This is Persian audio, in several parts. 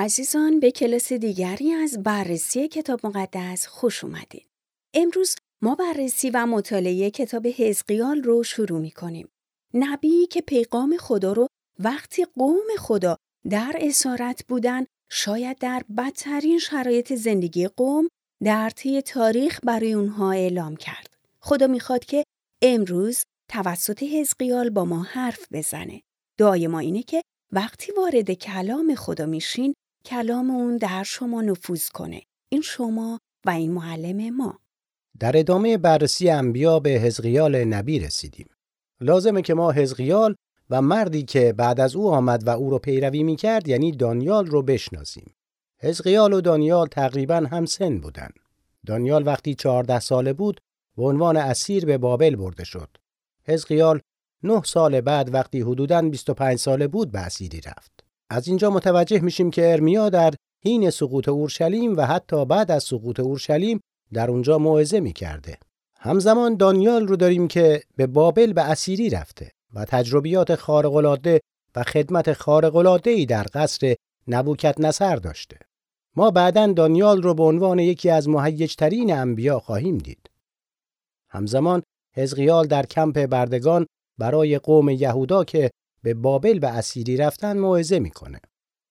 عزیزان به کلاس دیگری از بررسی کتاب مقدس خوش اومدین. امروز ما بررسی و مطالعه کتاب حزقیال رو شروع می کنیم. نبی که پیغام خدا رو وقتی قوم خدا در اسارت بودن شاید در بدترین شرایط زندگی قوم در طی تاریخ برای اونها اعلام کرد. خدا می‌خواد که امروز توسط حزقیال با ما حرف بزنه. دعای ما اینه که وقتی وارد کلام خدا میشین کلام اون در شما نفوذ کنه. این شما و این معلم ما. در ادامه بررسی انبیا به حزقیال نبی رسیدیم. لازمه که ما حزقیال و مردی که بعد از او آمد و او رو پیروی می کرد یعنی دانیال رو بشناسیم. حزقیال و دانیال تقریبا هم سن بودن. دانیال وقتی چهارده ساله بود به عنوان اسیر به بابل برده شد. حزقیال نه سال بعد وقتی حدوداً 25 ساله بود به اسیری رفت. از اینجا متوجه میشیم که ارمیا در حین سقوط اورشلیم و حتی بعد از سقوط اورشلیم در اونجا موعظه می‌کرده. همزمان دانیال رو داریم که به بابل به اسیری رفته و تجربیات خارق‌العاده و خدمت خارق‌العاده‌ای در قصر نبوکت نصر داشته. ما بعدا دانیال رو به عنوان یکی از مهیجترین انبیا خواهیم دید. همزمان حزقیال در کمپ بردگان برای قوم یهودا که به بابل به اسیری رفتن موعظه می‌کنه.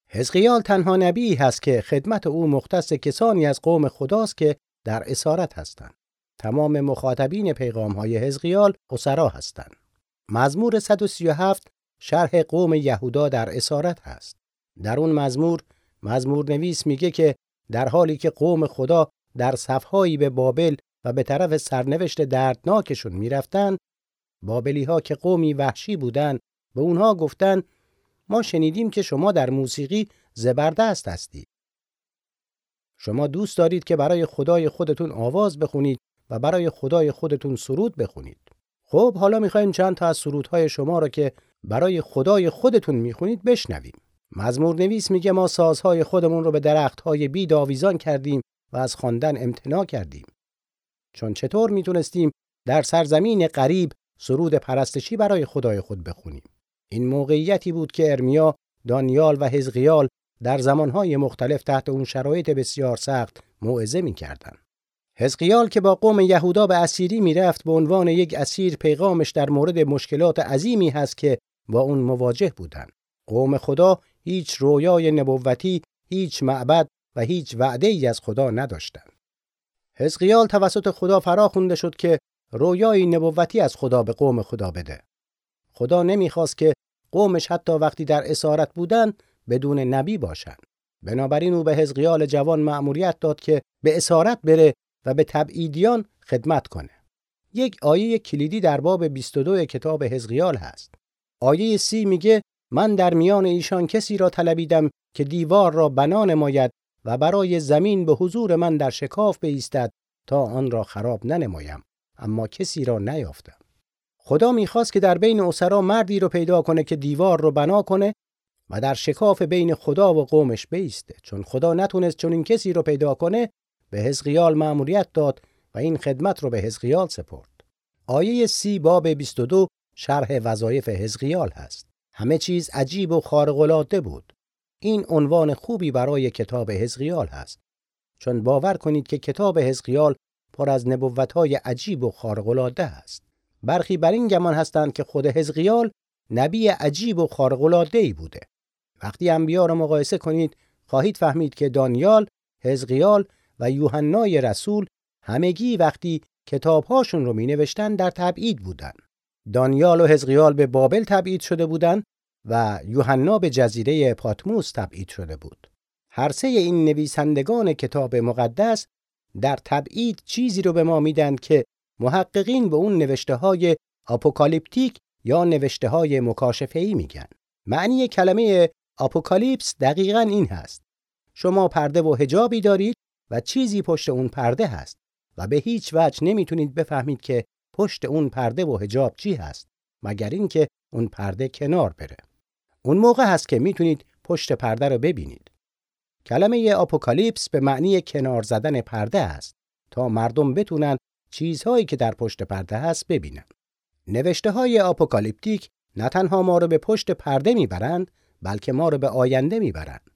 حزقیال تنها نبی هست که خدمت او مختص کسانی از قوم خداست که در اسارت هستند. تمام مخاطبین پیغام های حزقیال اسرا هستند. مزمور 137 شرح قوم یهودا در اسارت هست. در اون مزمور مزمور نویس میگه که در حالی که قوم خدا در صفهایی به بابل و به طرف سرنوشت دردناکشون می‌رفتن بابلی ها که قومی وحشی بودن به اونها گفتن ما شنیدیم که شما در موسیقی زبردست هستید. شما دوست دارید که برای خدای خودتون آواز بخونید و برای خدای خودتون سرود بخونید. خب حالا می‌خوایم چند تا از سرودهای شما را که برای خدای خودتون می‌خونید بشنویم. مزمور نویس میگه ما سازهای خودمون رو به درختهای بید آویزان کردیم و از خواندن امتناع کردیم. چون چطور می‌تونستیم در سرزمین غریب سرود پرستشی برای خدای خود بخونیم؟ این موقعیتی بود که ارمیا، دانیال و حزقیال در زمانهای مختلف تحت اون شرایط بسیار سخت موعظه می‌کردند. حزقیال که با قوم یهودا به اسیری می‌رفت به عنوان یک اسیر پیغامش در مورد مشکلات عظیمی هست که با اون مواجه بودند. قوم خدا هیچ رویای نبوتی، هیچ معبد و هیچ وعده ای از خدا نداشتند. حزقیال توسط خدا فرا خونده شد که رویای نبوتی از خدا به قوم خدا بده. خدا نمی‌خواست که قومش حتی وقتی در اسارت بودند بدون نبی باشند. بنابراین او به حزقیال جوان مأموریت داد که به اسارت بره و به تبعیدیان خدمت کنه. یک آیه کلیدی در باب 22 کتاب حزقیال هست. آیه سی میگه من در میان ایشان کسی را طلبیدم که دیوار را بنا نماید و برای زمین به حضور من در شکاف بایستد تا آن را خراب ننمایم اما کسی را نیافتم خدا می‌خواست که در بین اسرا مردی رو پیدا کنه که دیوار رو بنا کنه و در شکاف بین خدا و قومش بیسته. چون خدا نتونست چون این کسی رو پیدا کنه به حزقیال مأموریت داد و این خدمت رو به حزقیال سپرد. آیه سی باب 22 شرح وظایف حزقیال هست. همه چیز عجیب و خارق بود. این عنوان خوبی برای کتاب حزقیال هست. چون باور کنید که کتاب حزقیال پر از نبوت‌های عجیب و خارق‌العاده است. برخی بر این گمان هستند که خود حزقیال نبی عجیب و خارق‌العاده‌ای بوده وقتی انبیا را مقایسه کنید خواهید فهمید که دانیال، حزقیال و یوحنای رسول همگی وقتی کتابهاشون رو می در تبعید بودند. دانیال و حزقیال به بابل تبعید شده بودند و یوحنا به جزیره پاتموس تبعید شده بود. هر سه این نویسندگان کتاب مقدس در تبعید چیزی رو به ما میدن که محققین به اون نوشته های apocalyptic یا نوشته های مکاشفه ای میگن. معنی کلمه apocalypse دقیقا این هست. شما پرده و حجابی دارید و چیزی پشت اون پرده هست و به هیچ وجه نمی‌تونید بفهمید که پشت اون پرده و حجاب چی هست مگر اینکه اون پرده کنار بره. اون موقع هست که می‌تونید پشت پرده رو ببینید. کلمه apocalypse به معنی کنار زدن پرده است تا مردم بتونن چیزهایی که در پشت پرده هست ببینن. نوشته های apocalyptic نه تنها ما رو به پشت پرده می‌برند بلکه ما رو به آینده می‌برند.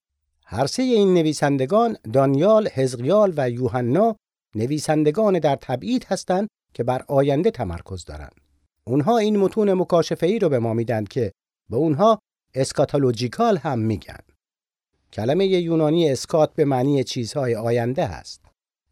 هر سه این نویسندگان دانیال، حزقیال و یوحنا نویسندگان در تبعید هستند که بر آینده تمرکز دارند. اونها این متون مکاشفه ای رو به ما میدن که به اونها eschatological هم میگن. کلمه یونانی اسکات به معنی چیزهای آینده است.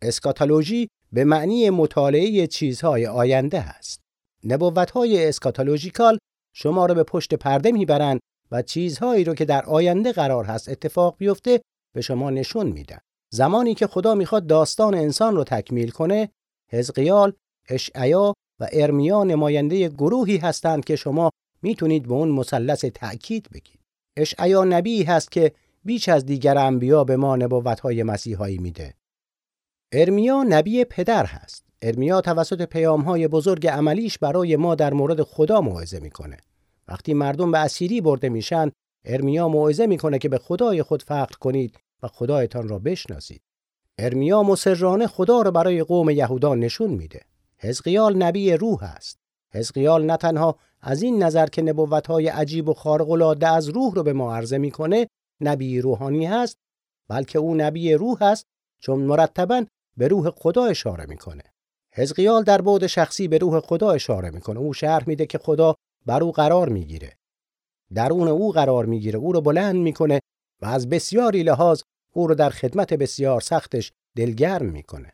اسکاتولوژی به معنی مطالعه چیزهای آینده است. نبوتهای اسکاتولوژیکال شما را به پشت پرده می‌برند و چیزهایی رو که در آینده قرار هست اتفاق بیفته به شما نشون میدن. زمانی که خدا می‌خواد داستان انسان رو تکمیل کنه، حزقیال، اشعیا و ارمیا نماینده گروهی هستند که شما می‌تونید به اون مثلث تأکید بگید. اشعیا نبی هست که بیش از دیگر انبیا به ما نبوتهای مسیحایی میده. ارمیا نبی پدر هست. ارمیا توسط پیامهای بزرگ عملیش برای ما در مورد خدا موعظه می‌کنه. وقتی مردم به اسیری برده میشن، ارمیا موعظه می‌کنه که به خدای خود فقر کنید و خدایتان را بشناسید. ارمیا مسررانه خدا را برای قوم یهودا نشون میده. حزقیال نبی روح است. حزقیال نه تنها از این نظر که نبوتهای عجیب و خارق‌العاده از روح رو به ما عرضه می‌کنه، نبی روحانی هست، بلکه او نبی روح است چون مرتبا به روح خدا اشاره می‌کنه. حزقیال در بعد شخصی به روح خدا اشاره می‌کنه. او شرح میده که خدا بر او قرار می‌گیره. درون او قرار می‌گیره. او رو بلند می‌کنه و از بسیاری لحاظ او رو در خدمت بسیار سختش دلگرم می‌کنه.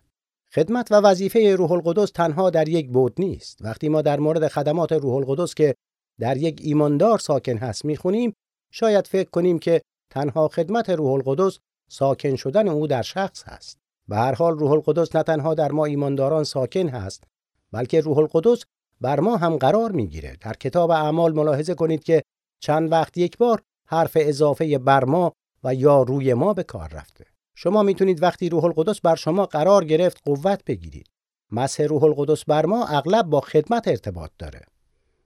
خدمت و وظیفه روح القدس تنها در یک بود نیست. وقتی ما در مورد خدمات روح القدس که در یک ایماندار ساکن هست می‌خونیم شاید فکر کنیم که تنها خدمت روح القدس ساکن شدن او در شخص هست. به هر حال روح القدس نه تنها در ما ایمانداران ساکن هست بلکه روح القدس بر ما هم قرار می‌گیره. در کتاب اعمال ملاحظه کنید که چند وقت یک بار حرف اضافه بر ما و یا روی ما به کار رفته. شما می‌تونید وقتی روح القدس بر شما قرار گرفت قوت بگیرید. مسح روح القدس بر ما اغلب با خدمت ارتباط داره.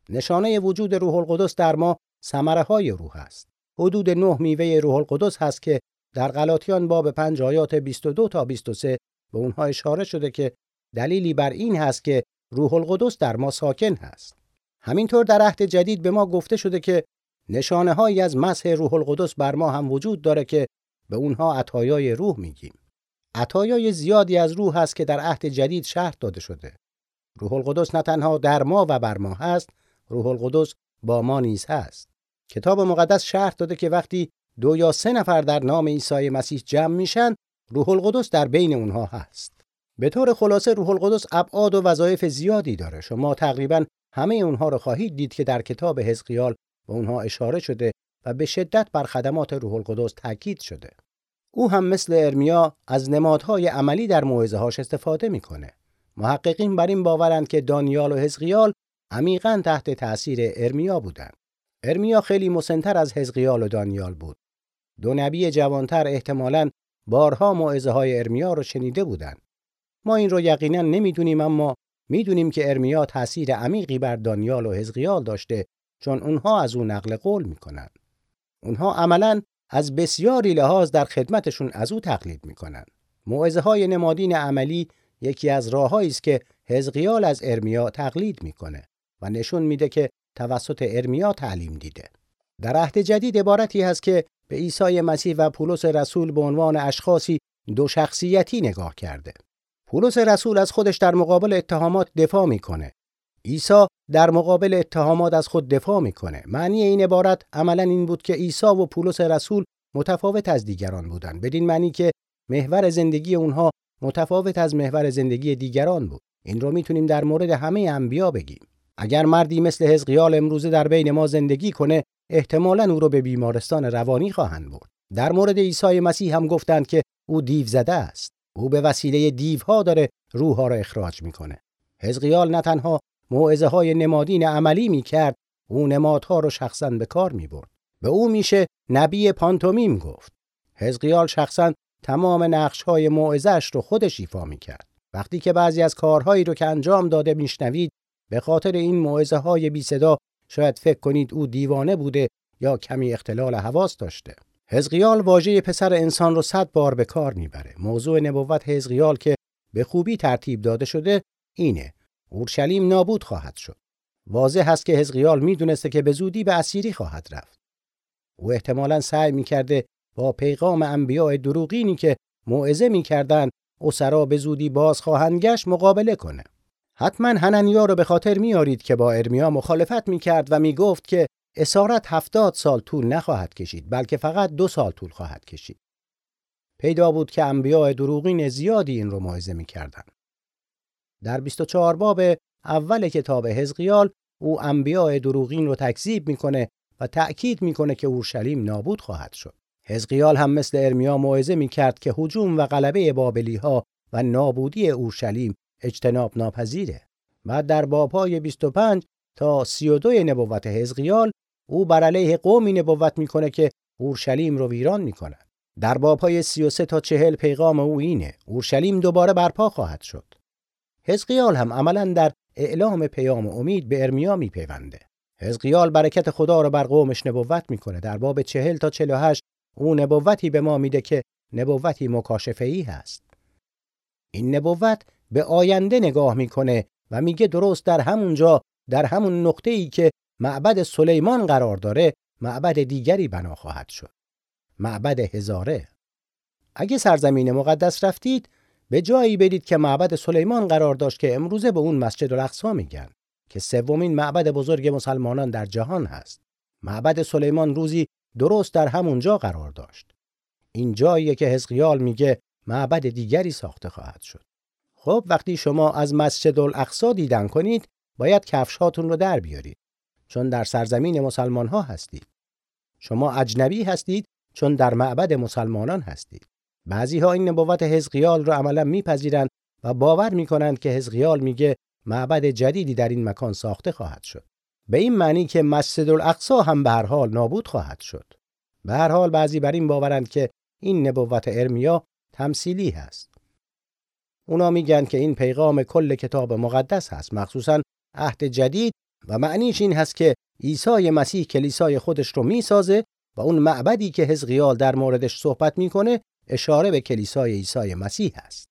نشانه وجود روح القدس در ما ثمره های روح است. حدود نه میوه روح القدس هست که در غلاطیان باب 5 آیات 22 تا 23 به اونها اشاره شده که دلیلی بر این هست که روح القدس در ما ساکن هست. همینطور در عهد جدید به ما گفته شده که نشانه هایی از مسح روح القدس بر ما هم وجود داره که به اونها عطایای روح میگیم. عطایای زیادی از روح هست که در عهد جدید شرح داده شده. روح القدس نه تنها در ما و بر ما هست، روح القدس با ما نیز هست. کتاب مقدس شرح داده که وقتی دو یا سه نفر در نام عیسی مسیح جمع میشن، روح القدس در بین اونها هست. به طور خلاصه روح القدس ابعاد و وظایف زیادی داره. شما تقریبا همه اونها رو خواهید دید که در کتاب حزقیال به اونها اشاره شده و به شدت بر خدمات روح القدس تاکید شده. او هم مثل ارمیا از نمادهای عملی در موعظه‌هاش استفاده می‌کنه. محققین بر این باورند که دانیال و حزقیال عمیقا تحت تأثیر ارمیا بودند. ارمیا خیلی مسنتر از حزقیال و دانیال بود. دو نبی جوانتر احتمالاً بارها موعظه های ارمیا رو شنیده بودند. ما این رو یقینا نمی‌دونیم اما می‌دونیم که ارمیا تأثیر عمیقی بر دانیال و حزقیال داشته چون اونها از او نقل قول می‌کنند. اونها عملا از بسیاری لحاظ در خدمتشون از او تقلید می‌کنند. موعظه های نمادین عملی یکی از راههایی است که حزقیال از ارمیا تقلید می‌کنه و نشون میده که توسط ارمیا تعلیم دیده. در عهد جدید عبارتی هست که به عیسی مسیح و پولس رسول به عنوان اشخاصی دو شخصیتی نگاه کرده. پولس رسول از خودش در مقابل اتهامات دفاع می‌کنه. عیسی در مقابل اتهامات از خود دفاع می‌کنه. معنی این عبارت عملا این بود که عیسی و پولس رسول متفاوت از دیگران بودند. بدین معنی که محور زندگی اونها متفاوت از محور زندگی دیگران بود. این رو می‌تونیم در مورد همه انبیا بگیم. اگر مردی مثل حزقیال امروزه در بین ما زندگی کنه احتمالا او رو به بیمارستان روانی خواهند برد. در مورد عیسی مسیح هم گفتند که او دیو زده است. او به وسیله دیوها داره روحها را اخراج می‌کنه. حزقیال نه تنها موعظه های نمادین عملی می‌کرد او نمادها رو شخصا به کار می‌برد. به او میشه نبی پانتومیم گفت. حزقیال شخصا تمام نقش های موعظهش رو خودش ایفا می‌کرد. وقتی که بعضی از کارهایی رو که انجام داده میشنوید به خاطر این موعظه های بی صدا شاید فکر کنید او دیوانه بوده یا کمی اختلال حواس داشته. حزقیال واژه پسر انسان رو صد بار به کار می‌بره. موضوع نبوت حزقیال که به خوبی ترتیب داده شده اینه. اورشلیم نابود خواهد شد. واضح هست که حزقیال می‌دونسته که به زودی به اسیری خواهد رفت. او احتمالا سعی می‌کرده با پیغام انبیاء دروغینی که موعظه می‌کردند اسرا به زودی باز خواهند گشت مقابله کنه حتما هننیا رو به خاطر میارید که با ارمیا مخالفت می‌کرد و می‌گفت که اسارت هفتاد سال طول نخواهد کشید بلکه فقط دو سال طول خواهد کشید پیدا بود که انبیاء دروغین زیادی این رو موعظه می‌کردند در 24 باب اول کتاب حزقیال او انبیاء دروغین رو تکذیب می‌کنه و تأکید می‌کنه که اورشلیم نابود خواهد شد. حزقیال هم مثل ارمیا موعظه می‌کرد که هجوم و غلبه بابلی ها و نابودی اورشلیم اجتناب ناپذیره. و در بابهای 25 تا 32 نبوت حزقیال او بر علیه قومی نبوت می‌کنه که اورشلیم رو ویران می‌کنه. در بابهای 33 تا 40 پیغام او اینه اورشلیم دوباره برپا خواهد شد. حزقیال هم عملا در اعلام پیام امید به ارمیا میپیونده. حزقیال برکت خدا رو بر قومش نبوت می‌کنه. در باب 40 تا 48 او نبوتی به ما میده که نبوتی مکاشفه ای هست. این نبوت به آینده نگاه می‌کنه و میگه درست در همونجا در همون نقطه ای که معبد سلیمان قرار داره معبد دیگری بنا خواهد شد. معبد هزاره. اگه سرزمین مقدس رفتید به جایی برید که معبد سلیمان قرار داشت که امروزه به اون مسجد الاقصا میگن که سومین معبد بزرگ مسلمانان در جهان هست. معبد سلیمان روزی درست در همونجا قرار داشت. این جاییه که حزقیال میگه معبد دیگری ساخته خواهد شد. خب وقتی شما از مسجد الاقصا دیدن کنید باید کفش هاتون رو در بیارید چون در سرزمین مسلمان ها هستید. شما اجنبی هستید چون در معبد مسلمانان هستید. بعضی ها این نبوت حزقیال رو عملا میپذیرند و باور می‌کنند که حزقیال میگه معبد جدیدی در این مکان ساخته خواهد شد. به این معنی که مسجد الاقصا هم به هر حال نابود خواهد شد. به هر حال بعضی بر این باورند که این نبوت ارمیا تمثیلی هست. اونا میگن که این پیغام کل کتاب مقدس هست مخصوصا عهد جدید و معنیش این هست که عیسی مسیح کلیسای خودش رو می‌سازه و اون معبدی که حزقیال در موردش صحبت می‌کنه اشاره به کلیسای عیسی مسیح است.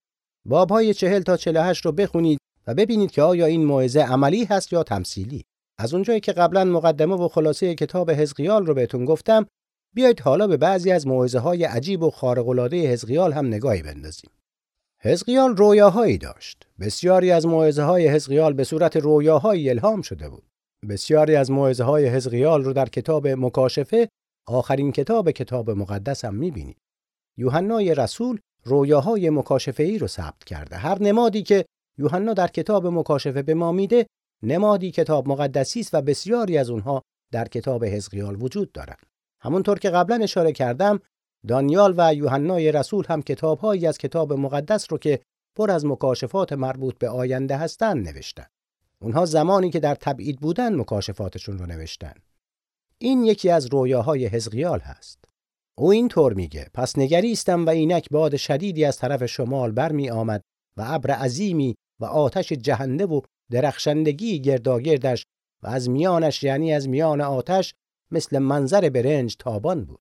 بابهای چهل تا 48 رو بخونید و ببینید که آیا این موعظه عملی هست یا تمثیلی. از اونجایی که قبلا مقدمه و خلاصه کتاب حزقیال رو بهتون گفتم، بیایید حالا به بعضی از موعظه های عجیب و خارق العاده حزقیال هم نگاهی بندازیم. حزقیال رویاهایی داشت. بسیاری از موعظه های حزقیال به صورت رویاهایی الهام شده بود. بسیاری از موعظه های حزقیال رو در کتاب مکاشفه آخرین کتاب کتاب مقدس هم می‌بینید. یوحنای رسول رویاهای مکاشفه ای رو ثبت کرده. هر نمادی که یوحنا در کتاب مکاشفه به ما میده نمادی کتاب مقدسی است و بسیاری از اونها در کتاب حزقیال وجود دارند. همونطور که قبلا اشاره کردم دانیال و یوحنای رسول هم کتابهایی از کتاب مقدس رو که پر از مکاشفات مربوط به آینده هستند نوشتن. اونها زمانی که در تبعید بودن مکاشفاتشون رو نوشتن. این یکی از رویاهای حزقیال هست. او اینطور میگه پس نگریستم و اینک باد شدیدی از طرف شمال برمی آمد و ابر عظیمی و آتش جهنده و درخشندگی گرداگردش و از میانش یعنی از میان آتش مثل منظر برنج تابان بود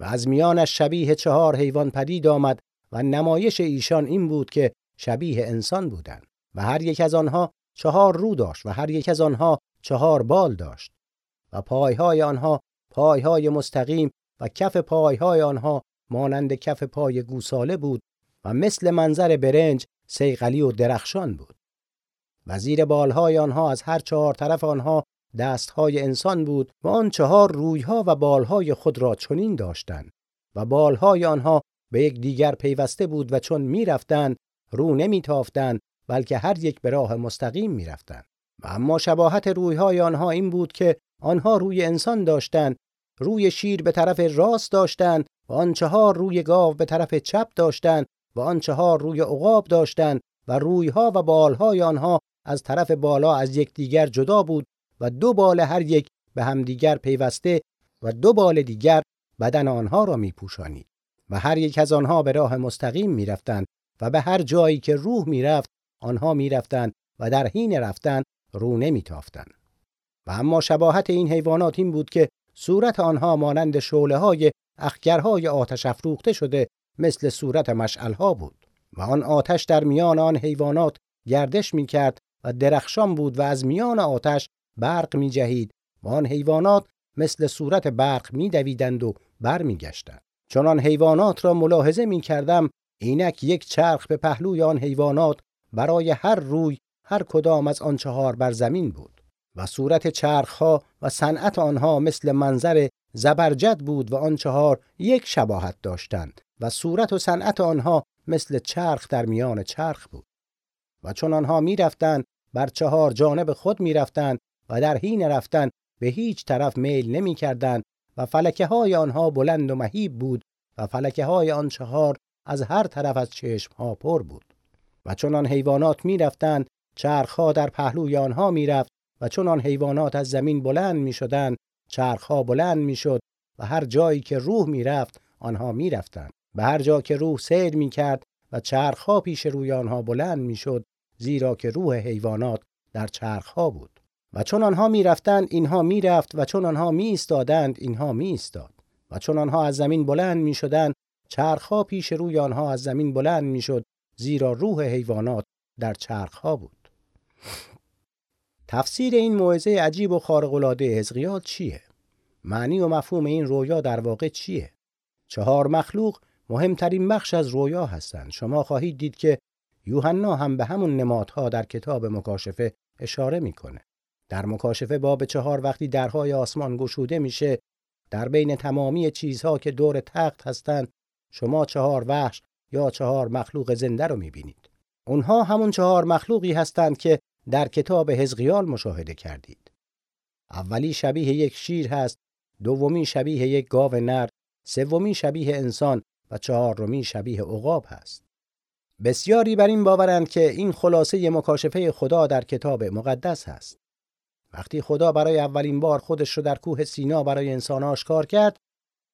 و از میانش شبیه چهار حیوان پدید آمد و نمایش ایشان این بود که شبیه انسان بودند و هر یک از آنها چهار رو داشت و هر یک از آنها چهار بال داشت و پایهای آنها پایهای مستقیم و کف پایهای آنها مانند کف پای گوساله بود و مثل منظر برنج سیغلی و درخشان بود. و زیر بالهای آنها از هر چهار طرف آنها دستهای انسان بود و آن چهار رویها و بالهای خود را چنین داشتند و بالهای آنها به یک دیگر پیوسته بود و چون می‌رفتند رو نمیتافتند بلکه هر یک به راه مستقیم می‌رفتند. و اما شباهت رویهای آنها این بود که آنها روی انسان داشتند روی شیر به طرف راست داشتند و آن چهار روی گاو به طرف چپ داشتند و آن چهار روی عقاب داشتند و رویها و بالهای آنها از طرف بالا از یکدیگر جدا بود و دو بال هر یک به همدیگر پیوسته و دو بال دیگر بدن آنها را میپوشانید. و هر یک از آنها به راه مستقیم می‌رفتند و به هر جایی که روح می‌رفت آنها می‌رفتند و در حین رفتن رو نمیتافتند. و اما شباهت این حیوانات این بود که صورت آنها مانند شعله های اخگرهای آتش افروخته شده مثل صورت مشعلها بود. و آن آتش در میان آن حیوانات گردش می کرد و درخشان بود و از میان آتش برق می جهید و آن حیوانات مثل صورت برق می دویدند و برمیگشتند. چون حیوانات را ملاحظه می کردم اینک یک چرخ به پهلوی آن حیوانات برای هر روی هر کدام از آن چهار بر زمین بود و صورت چرخها و صنعت آنها مثل منظر زبرجد بود و آن چهار یک شباهت داشتند و صورت و صنعت آنها مثل چرخ در میان چرخ بود. و چون آنها می‌رفتند بر چهار جانب خود می‌رفتند و در حین رفتن به هیچ طرف میل نمی‌کردند و فلکه های آنها بلند و مهیب بود و فلکه های آن چهار از هر طرف از چشم ها پر بود. و چون آن حیوانات می‌رفتند چرخها در پهلوی آنها می‌رفت و چون آن حیوانات از زمین بلند می‌شدند چرخها بلند می‌شد و هر جایی که روح می‌رفت آنها می‌رفتند. به هر جا که روح سیر می‌کرد و چرخها پیش روی آنها بلند می‌شد زیرا که روح حیوانات در چرخها بود. و چون آنها می‌رفتند اینها می‌رفت و چون آنها می ایستادند اینها می ایستاد و چون آنها از زمین بلند می‌شدند چرخها پیش روی آنها از زمین بلند می‌شد زیرا روح حیوانات در چرخها بود. تفسیر این موعظه عجیب و خارق العاده حزقیال چیه؟ معنی و مفهوم این رویا در واقع چیه؟ چهار مخلوق مهمترین بخش از رویا هستند. شما خواهید دید که یوحنا هم به همون نمادها در کتاب مکاشفه اشاره می‌کنه. در مکاشفه باب چهار وقتی درهای آسمان گشوده میشه در بین تمامی چیزها که دور تخت هستند شما چهار وحش یا چهار مخلوق زنده رو می‌بینید. اونها همون چهار مخلوقی هستند که در کتاب حزقیال مشاهده کردید. اولی شبیه یک شیر هست دومی شبیه یک گاو نر سومی شبیه انسان و چهارمی شبیه عقاب هست. بسیاری بر این باورند که این خلاصه مکاشفه خدا در کتاب مقدس هست. وقتی خدا برای اولین بار خودش رو در کوه سینا برای انسان آشکار کرد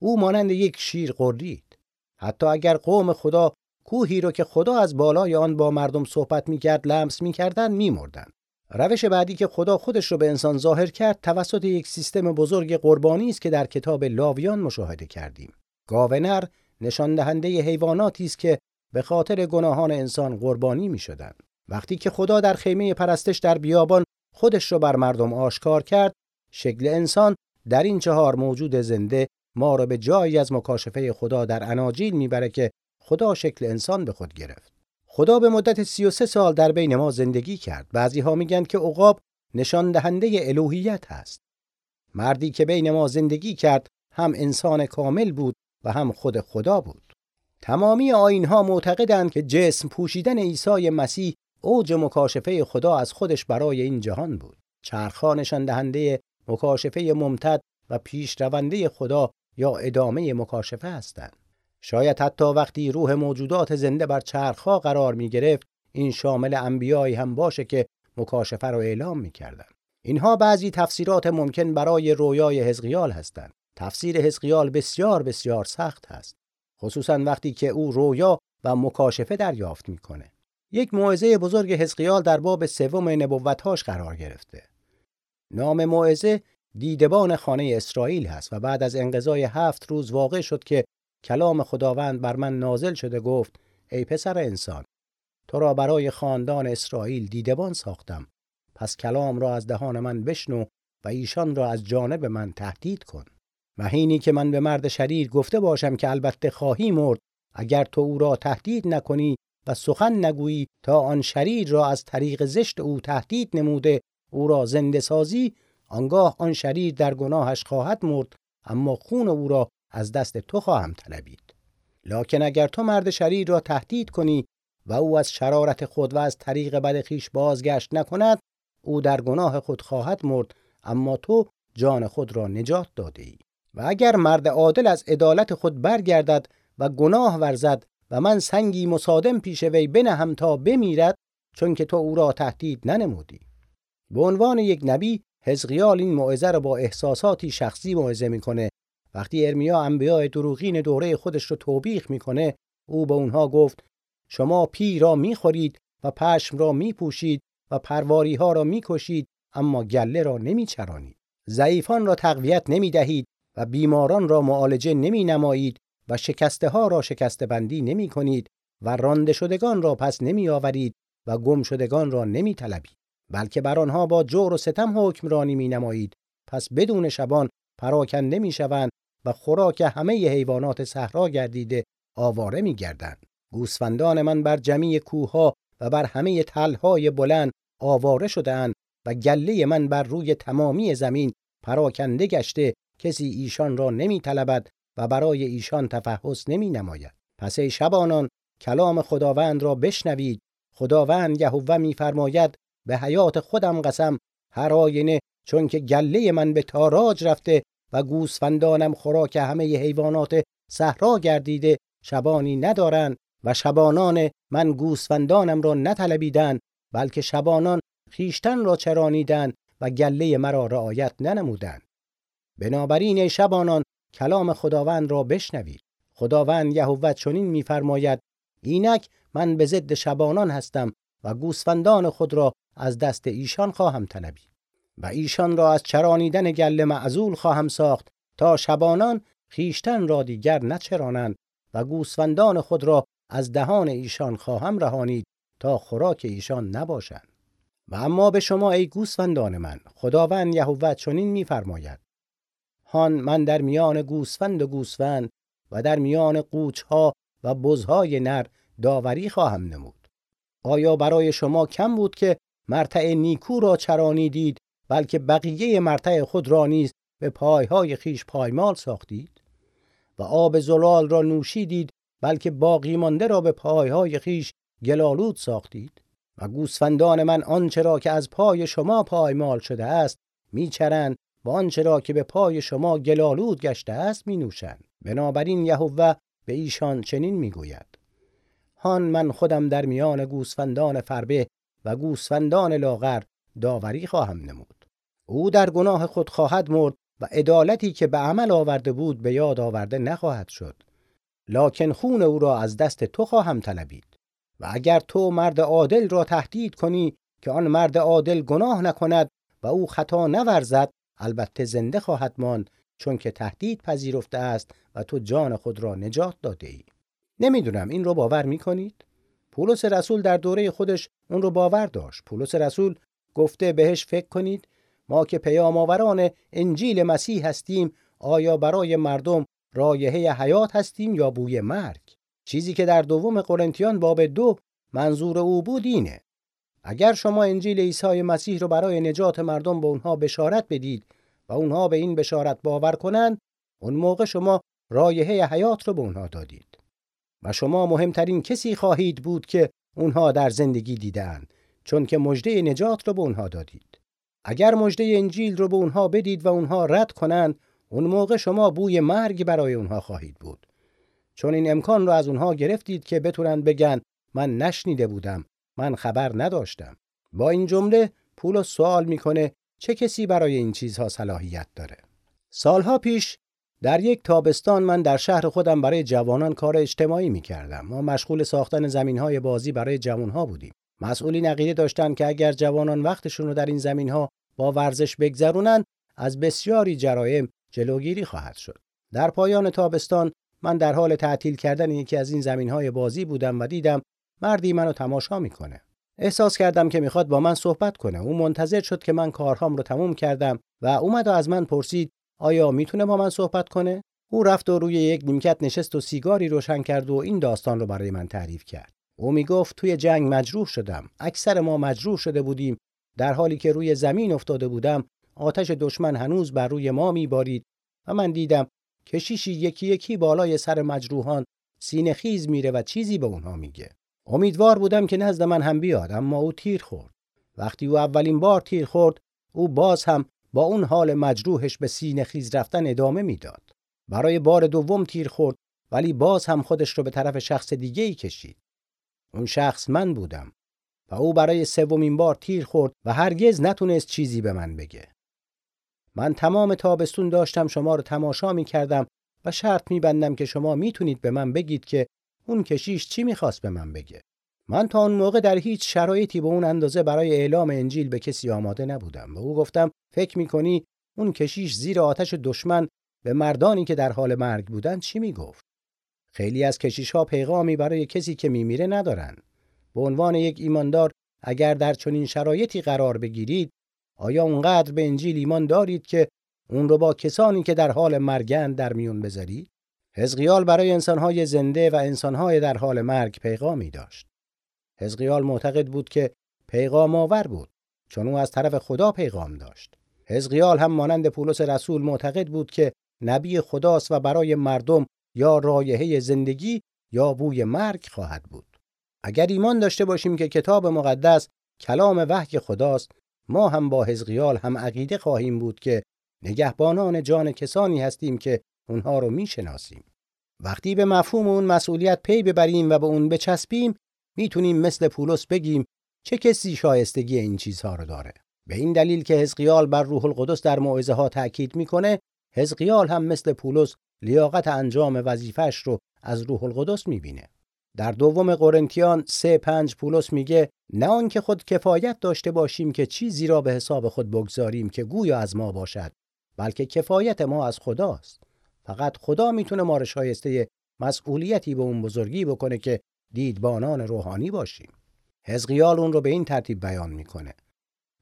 او مانند یک شیر قردید حتی اگر قوم خدا کوهی رو که خدا از بالای آن با مردم صحبت می‌کرد لمس می‌کردند میمردند. روش بعدی که خدا خودش رو به انسان ظاهر کرد توسط یک سیستم بزرگ قربانی است که در کتاب لاویان مشاهده کردیم. گاونر نشان دهنده حیواناتی است که به خاطر گناهان انسان قربانی می وقتی که خدا در خیمه پرستش در بیابان خودش رو بر مردم آشکار کرد. شکل انسان در این چهار موجود زنده ما را به جایی از مکاشفه خدا در اناجیل می‌بره که خدا شکل انسان به خود گرفت. خدا به مدت 33 سال در بین ما زندگی کرد. بعضی ها میگن که عقاب نشان دهنده الوهیت هست. مردی که بین ما زندگی کرد هم انسان کامل بود و هم خود خدا بود. تمامی آینها معتقدند که جسم پوشیدن عیسی مسیح اوج مکاشفه خدا از خودش برای این جهان بود چرخها نشان دهنده مکاشفه ممتد و پیشرونده خدا یا ادامه مکاشفه هستند شاید حتی وقتی روح موجودات زنده بر چرخها قرار می گرفت این شامل انبیایی هم باشه که مکاشفه رو اعلام می کردن. اینها بعضی تفسیرات ممکن برای رویای حزقیال هستند. تفسیر حزقیال بسیار بسیار سخت هست. خصوصا وقتی که او رویا و مکاشفه دریافت می‌کنه. یک موعظه بزرگ حزقیال در باب سوم نبوتهاش قرار گرفته. نام موعظه دیدبان خانه اسرائیل هست و بعد از انقضای هفت روز واقع شد که کلام خداوند بر من نازل شده گفت ای پسر انسان تو را برای خاندان اسرائیل دیدبان ساختم پس کلام را از دهان من بشنو و ایشان را از جانب من تهدید کن مهینی که من به مرد شریر گفته باشم که البته خواهی مرد اگر تو او را تهدید نکنی و سخن نگویی تا آن شریر را از طریق زشت او تهدید نموده او را زنده سازی آنگاه آن شریر در گناهش خواهد مرد اما خون او را از دست تو خواهم طلبید. لکن اگر تو مرد شریر را تهدید کنی و او از شرارت خود و از طریق بد خیش بازگشت نکند او در گناه خود خواهد مرد اما تو جان خود را نجات داده ای و اگر مرد عادل از عدالت خود برگردد و گناه ورزد و من سنگی مصادم پیش وی بنهم تا بمیرد چون که تو او را تهدید ننمودی. به عنوان یک نبی حزقیال این موعظه را با احساساتی شخصی موعظه می‌کنه. وقتی ارمیا انبیاء دروغین دوره خودش رو توبیخ می‌کنه او به اونها گفت شما پی را می‌خورید و پشم را میپوشید و پرواری ها را می‌کشید اما گله را نمیچرانید. ضعیفان را تقویت نمی‌دهید و بیماران را معالجه نمی نمایید و شکسته ها را شکسته بندی نمی کنید و رانده شدگان را پس نمی آورید و گم شدگان را نمی طلبید بلکه بر آنها با جور و ستم حکمرانی می نمایید پس بدون شبان پراکنده می شوند و خوراک همه حیوانات صحرا گردیده آواره میگردند. گوسفندان من بر جمیع کوهها و بر همه تلهای بلند آواره شدهاند و گله من بر روی تمامی زمین پراکنده گشته کسی ایشان را نمی طلبد و برای ایشان تفحص نمی نماید. پس ای شبانان کلام خداوند را بشنوید خداوند یهوه میفرماید به حیات خودم قسم هر آینه چون که گله من به تاراج رفته و گوسفندانم خوراک همه حیوانات صحرا گردیده شبانی ندارند و شبانان من گوسفندانم را نطلبیدند بلکه شبانان خیشتن را چرانیدند و گله مرا رعایت ننمودند بنابراین شبانان کلام خداوند را بشنوید خداوند یهوه چنین میفرماید اینک من به ضد شبانان هستم و گوسفندان خود را از دست ایشان خواهم طلبید و ایشان را از چرانیدن گله معزول خواهم ساخت تا شبانان خیشتن را دیگر نچرانند و گوسفندان خود را از دهان ایشان خواهم رهانید تا خوراک ایشان نباشند. و اما به شما ای گوسفندان من خداوند یهوه چنین میفرماید. هان من در میان گوسفند و گوسفند و در میان قوچها و بزهای نر داوری خواهم نمود. آیا برای شما کم بود که مرتع نیکو را چرانیدید بلکه بقیه مرتع خود را نیز به پایهای خیش پایمال ساختید؟ و آب زلال را نوشیدید بلکه باقی مانده را به پایهای خیش گلالود ساختید؟ و گوسفندان من آنچه را که از پای شما پایمال شده است میچرند و آنچه را که به پای شما گلالود گشته است می نوشند. بنابراین یهوه به ایشان چنین می‌گوید. هان من خودم در میان گوسفندان فربه و گوسفندان لاغر داوری خواهم نمود. او در گناه خود خواهد مرد و عدالتی که به عمل آورده بود به یاد آورده نخواهد شد. لکن خون او را از دست تو خواهم طلبید. و اگر تو مرد عادل را تهدید کنی که آن مرد عادل گناه نکند و او خطا نورزد البته زنده خواهد ماند چون که تهدید پذیرفته است و تو جان خود را نجات داده ای. نمی‌دونم این رو باور می‌کنید؟ پولس رسول در دوره خودش اون رو باور داشت. پولس رسول گفته بهش فکر کنید ما که پیام آوران انجیل مسیح هستیم آیا برای مردم رایحه حیات هستیم یا بوی مرگ؟ چیزی که در دوم قرنتیان باب دو منظور او بود اینه اگر شما انجیل عیسی مسیح رو برای نجات مردم به اونها بشارت بدید و اونها به این بشارت باور کنند اون موقع شما رایحه حیات رو به اونها دادید. و شما مهمترین کسی خواهید بود که اونها در زندگی دیدند چون که مژده نجات رو به اونها دادید. اگر مژده انجیل رو به اونها بدید و اونها رد کنند اون موقع شما بوی مرگ برای اونها خواهید بود. چون این امکان رو از اونها گرفتید که بتونن بگن من نشنیده بودم من خبر نداشتم. با این جمله پولس سوال می‌کنه چه کسی برای این چیزها صلاحیت داره. سالها پیش در یک تابستان من در شهر خودم برای جوانان کار اجتماعی می‌کردم. ما مشغول ساختن زمینهای بازی برای جوانها بودیم. مسئولین عقیده داشتند که اگر جوانان وقتشون رو در این زمینها با ورزش بگذرونن از بسیاری جرایم جلوگیری خواهد شد. در پایان تابستان من در حال تعطیل کردن یکی از این زمینهای بازی بودم و دیدم مردی منو تماشا می‌کنه. احساس کردم که می‌خواد با من صحبت کنه. او منتظر شد که من کارهام رو تموم کردم و اومد و از من پرسید آیا می‌تونه با من صحبت کنه؟ او رفت و روی یک نیمکت نشست و سیگاری روشن کرد و این داستان رو برای من تعریف کرد. او می‌گفت توی جنگ مجروح شدم. اکثر ما مجروح شده بودیم. در حالی که روی زمین افتاده بودم آتش دشمن هنوز بر روی ما میبارید و من دیدم کشیشی یکی یکی بالای سر مجروحان سینه خیز میره و چیزی به اونها میگه. امیدوار بودم که نزد من هم بیاد اما او تیر خورد. وقتی او اولین بار تیر خورد او باز هم با اون حال مجروحش به سینه خیز رفتن ادامه می‌داد. برای بار دوم تیر خورد ولی باز هم خودش رو به طرف شخص دیگه ای کشید. اون شخص من بودم و او برای سومین بار تیر خورد و هرگز نتونست چیزی به من بگه. من تمام تابستون داشتم شما رو تماشا می کردم و شرط می بندم که شما می‌تونید به من بگید که اون کشیش چی می‌خواست به من بگه؟ من تا اون موقع در هیچ شرایطی به اون اندازه برای اعلام انجیل به کسی آماده نبودم و او گفتم فکر می‌کنی اون کشیش زیر آتش دشمن به مردانی که در حال مرگ بودن چی می‌گفت؟ خیلی از کشیش ها پیغامی برای کسی که میمیره ندارن. به عنوان یک ایماندار اگر در چنین شرایطی قرار بگیرید آیا اونقدر به انجیل ایمان دارید که اون رو با کسانی که در حال مرگند در میون بذاری حزقیال برای انسانهای زنده و انسانهای در حال مرگ پیغامی داشت. حزقیال معتقد بود که پیغام آور بود چون او از طرف خدا پیغام داشت. حزقیال هم مانند پولس رسول معتقد بود که نبی خداست و برای مردم یا رایحه زندگی یا بوی مرگ خواهد بود. اگر ایمان داشته باشیم که کتاب مقدس کلام وحی خداست ما هم با حزقیال هم عقیده خواهیم بود که نگهبانان جان کسانی هستیم که اونها رو می‌شناسیم. وقتی به مفهوم اون مسئولیت پی ببریم و به اون بچسبیم می‌تونیم مثل پولس بگیم چه کسی شایستگی این چیزها رو داره. به این دلیل که حزقیال بر روح القدس در موعظه ها تاکید می‌کنه حزقیال هم مثل پولس لیاقت انجام وظیفش رو از روح القدس می‌بینه. در دوم قرنتیان 3 5 پولس میگه نه آنکه خود کفایت داشته باشیم که چیزی را به حساب خود بگذاریم که گویا از ما باشد بلکه کفایت ما از خداست. فقط خدا می‌تونه ما را شایسته مسئولیتی به اون بزرگی بکنه که دیدبانان روحانی باشیم. حزقیال اون رو به این ترتیب بیان می‌کنه.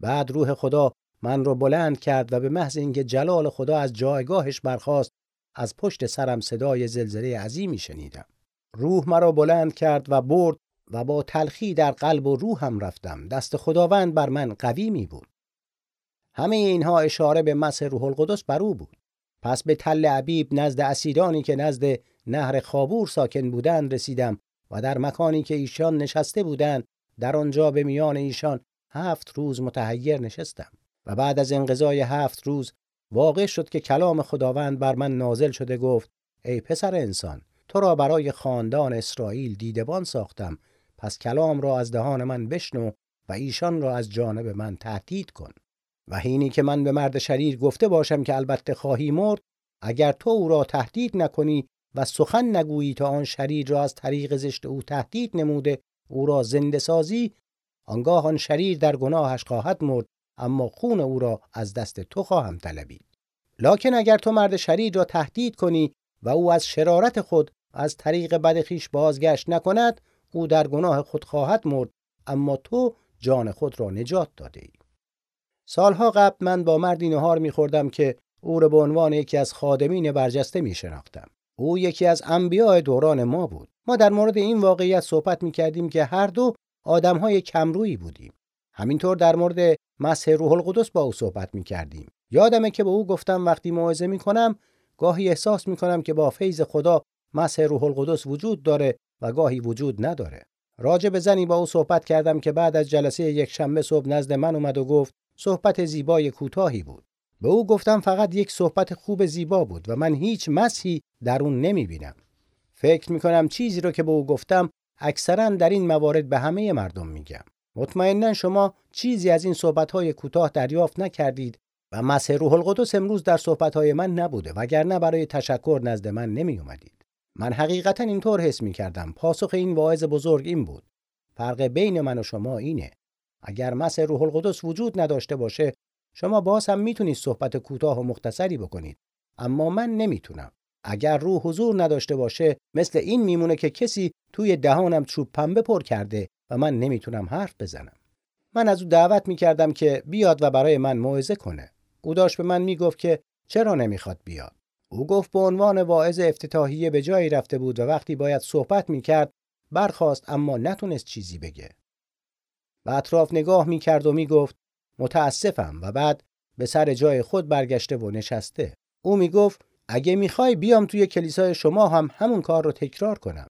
بعد روح خدا من رو بلند کرد و به محض اینکه جلال خدا از جایگاهش برخاست از پشت سرم صدای زلزله عظیمی شنیدم. روح مرا بلند کرد و برد و با تلخی در قلب و روحم رفتم. دست خداوند بر من قوی می بود همه اینها اشاره به مسح روح القدس بر او بود. پس به تل عبیب نزد اسیرانی که نزد نهر خابور ساکن بودند رسیدم و در مکانی که ایشان نشسته بودند در آنجا به میان ایشان هفت روز متحیر نشستم و بعد از انقضای هفت روز واقع شد که کلام خداوند بر من نازل شده گفت ای پسر انسان تو را برای خاندان اسرائیل دیدبان ساختم پس کلام را از دهان من بشنو و ایشان را از جانب من تهدید کن. و هینی که من به مرد شریر گفته باشم که البته خواهی مرد اگر تو او را تهدید نکنی و سخن نگویی تا آن شریر را از طریق زشت او تهدید نموده او را زنده سازی آنگاه آن شریر در گناهش خواهد مرد اما خون او را از دست تو خواهم طلبید لکن اگر تو مرد شریر را تهدید کنی و او از شرارت خود از طریق بدخیش بازگشت نکند او در گناه خود خواهد مرد اما تو جان خود را نجات داده ای. سالها قبل من با مردی نهار میخوردم که او را به عنوان یکی از خادمین برجسته می او یکی از انبیاء دوران ما بود. ما در مورد این واقعیت صحبت می کردیم که هر دو آدمهای کمرویی بودیم. همینطور در مورد مسح روح القدس با او صحبت می کردیم. یادمه که به او گفتم وقتی موعظه می کنم گاهی احساس می کنم که با فیض خدا مسح روح القدس وجود داره و گاهی وجود نداره. راجع به زنی با او صحبت کردم که بعد از جلسه یک شنبه صبح نزد من اومد و گفت صحبت زیبای کوتاهی بود. به او گفتم فقط یک صحبت خوب زیبا بود و من هیچ مسحی در اون نمی بینم. فکر می کنم چیزی رو که به او گفتم اکثرا در این موارد به همه مردم میگم. مطمئنا شما چیزی از این صحبت‌های کوتاه دریافت نکردید و مسح روح القدس امروز در صحبت‌های من نبوده وگرنه برای تشکر نزد من نمی اومدید. من حقیقتا اینطور حس می کردم. پاسخ این واعظ بزرگ این بود. فرق بین من و شما اینه. اگر مسح روح القدس وجود نداشته باشه شما باز هم می‌تونید صحبت کوتاه و مختصری بکنید. اما من نمی‌تونم. اگر روح حضور نداشته باشه مثل این میمونه که کسی توی دهانم چوب پنبه پر کرده و من نمی‌تونم حرف بزنم. من از او دعوت می‌کردم که بیاد و برای من موعظه کنه. او داشت به من می‌گفت که چرا نمی‌خواد بیاد. او گفت به عنوان واعظ افتتاحیه به جایی رفته بود و وقتی باید صحبت می‌کرد برخواست اما نتونست چیزی بگه. اطراف نگاه می‌کرد و می‌گفت متاسفم و بعد به سر جای خود برگشته و نشسته. او می‌گفت اگه می‌خوای بیام توی کلیسای شما هم همون کار رو تکرار کنم.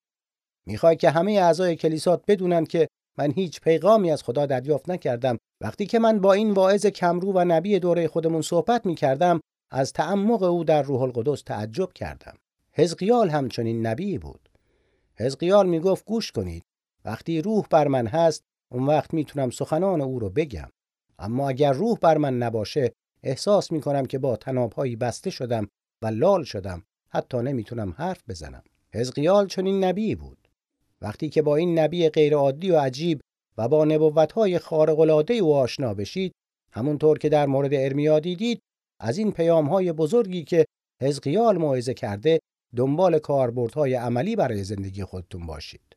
می‌خوای که همه اعضای کلیسات بدونن که من هیچ پیغامی از خدا دریافت نکردم. وقتی که من با این واعظ کمرو و نبی دوره خودمون صحبت می‌کردم از تعمق او در روح القدس تعجب کردم. حزقیال همچنین نبی بود. حزقیال می‌گفت گوش کنید. وقتی روح بر من هست اون وقت می‌تونم سخنان او رو بگم. اما اگر روح بر من نباشه احساس می‌کنم که با تنابهایی بسته شدم و لال شدم حتی نمی‌تونم حرف بزنم. حزقیال چنین نبی بود. وقتی که با این نبی غیرعادی و عجیب و با نبوتهای خارق‌العاده او آشنا بشید همونطور که در مورد ارمیا دیدید از این پیامهای بزرگی که حزقیال موعظه کرده دنبال کاربردهای عملی برای زندگی خودتون باشید.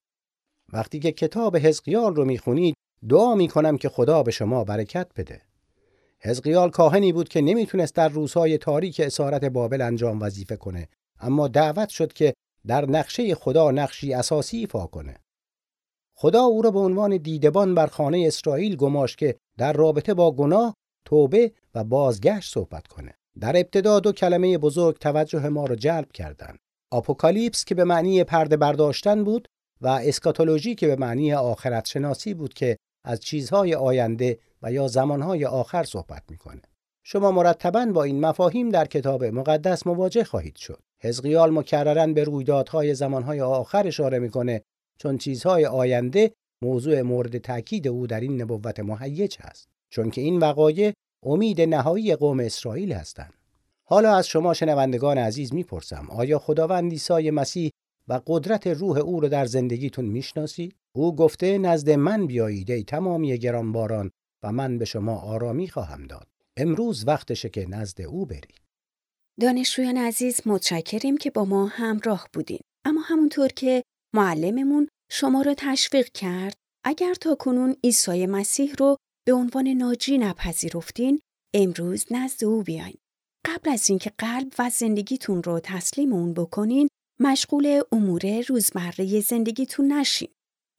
وقتی که کتاب حزقیال رو می‌خونید دعا می‌کنم که خدا به شما برکت بده. حزقیال کاهنی بود که نمی‌تونست در روزهای تاریک اسارت بابل انجام وظیفه کنه اما دعوت شد که در نقشه خدا نقشی اساسی ایفا کنه. خدا او را به عنوان دیدبان بر خانه اسرائیل گماشت که در رابطه با گناه توبه و بازگشت صحبت کنه. در ابتدا دو کلمه بزرگ توجه ما را جلب کردند. آپوکالیپس که به معنی پرده برداشتن بود و اسکاتولوژی که به معنی آخرت شناسی بود که از چیزهای آینده و یا زمانهای آخر صحبت می‌کنه. شما مرتبا با این مفاهیم در کتاب مقدس مواجه خواهید شد. حزقیال مکررن به رویدادهای زمانهای آخر اشاره می‌کنه چون چیزهای آینده موضوع مورد تاکید او در این نبوت مهیج است. چون که این وقایع امید نهایی قوم اسرائیل هستند. حالا از شما شنوندگان عزیز می‌پرسم آیا خداوند عیسی مسیح و قدرت روح او رو در زندگیتون می‌شناسید؟ او گفته نزد من بیایید ای تمامی گرانباران و من به شما آرامی خواهم داد. امروز وقتشه که نزد او برید. دانشجویان عزیز متشکریم که با ما همراه بودین. اما همونطور که معلممون شما رو تشویق کرد اگر تا کنون عیسی مسیح رو به عنوان ناجی نپذیرفتین امروز نزد او بیاین. قبل از اینکه قلب و زندگیتون رو تسلیم اون بکنین مشغول امور روزمره زندگیتون نشین.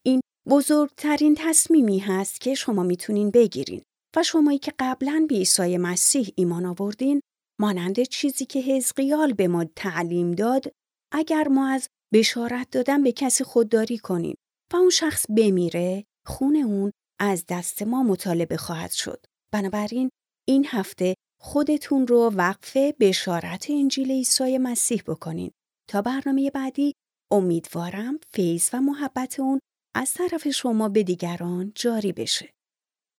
این بزرگترین تصمیمی هست که شما می‌تونین بگیرین و شمایی که قبلا به عیسی مسیح ایمان آوردین مانند چیزی که حزقیال به ما تعلیم داد اگر ما از بشارت دادن به کسی خودداری کنیم و اون شخص بمیره خون اون از دست ما مطالبه خواهد شد. بنابراین این هفته خودتون رو وقف بشارت انجیل عیسی مسیح بکنین تا برنامه بعدی امیدوارم فیض و محبت اون از طرف شما به دیگران جاری بشه.